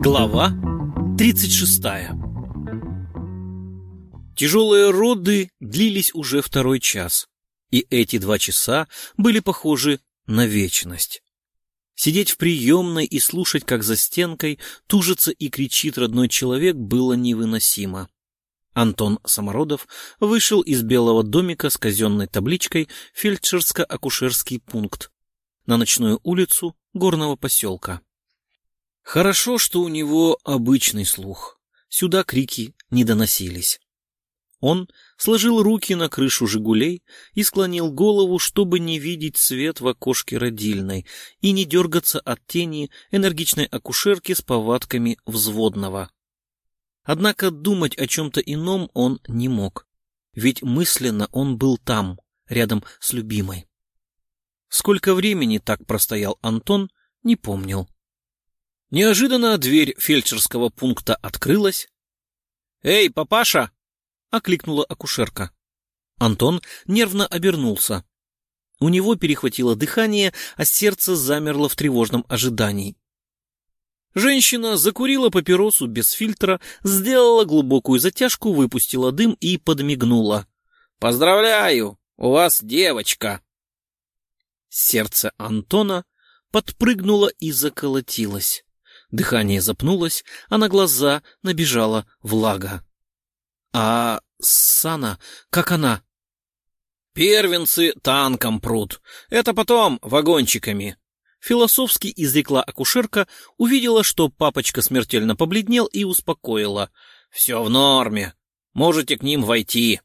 Глава 36 Тяжелые роды длились уже второй час, и эти два часа были похожи на вечность. Сидеть в приемной и слушать, как за стенкой тужится и кричит родной человек, было невыносимо. Антон Самородов вышел из белого домика с казенной табличкой «Фельдшерско-акушерский пункт» на ночную улицу горного поселка. Хорошо, что у него обычный слух. Сюда крики не доносились. Он сложил руки на крышу «Жигулей» и склонил голову, чтобы не видеть свет в окошке родильной и не дергаться от тени энергичной акушерки с повадками взводного. Однако думать о чем-то ином он не мог, ведь мысленно он был там, рядом с любимой. Сколько времени так простоял Антон, не помнил. Неожиданно дверь фельдшерского пункта открылась. «Эй, папаша!» — окликнула акушерка. Антон нервно обернулся. У него перехватило дыхание, а сердце замерло в тревожном ожидании. Женщина закурила папиросу без фильтра, сделала глубокую затяжку, выпустила дым и подмигнула. «Поздравляю! У вас девочка!» Сердце Антона подпрыгнуло и заколотилось. Дыхание запнулось, а на глаза набежала влага. А Сана, как она? Первенцы танком прут. Это потом вагончиками. Философски изрекла акушерка, увидела, что папочка смертельно побледнел и успокоила. Все в норме. Можете к ним войти.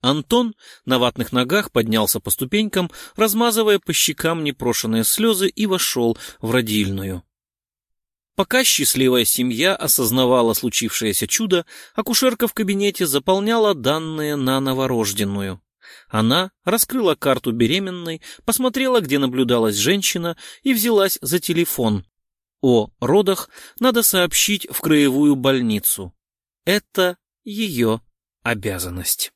Антон на ватных ногах поднялся по ступенькам, размазывая по щекам непрошенные слезы и вошел в родильную. Пока счастливая семья осознавала случившееся чудо, акушерка в кабинете заполняла данные на новорожденную. Она раскрыла карту беременной, посмотрела, где наблюдалась женщина, и взялась за телефон. О родах надо сообщить в краевую больницу. Это ее обязанность.